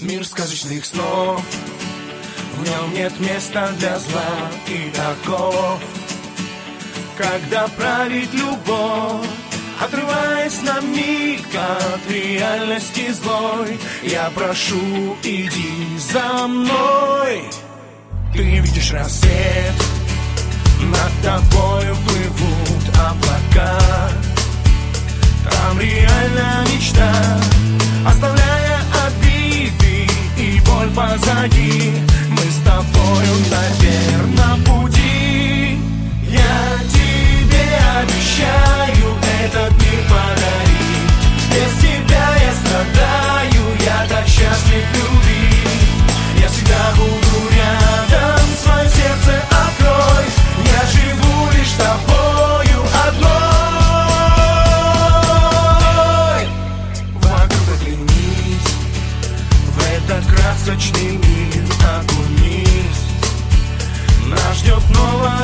Мир сказочных снов. В нем нет места для зла и таков Когда правит любовь Отрываясь на миг от реальности злой Я прошу, иди за мной. Ты видишь рассвет Над тобой плывут облака. Там реально casa allí. этот красочный мир Окунись Нас ждет новая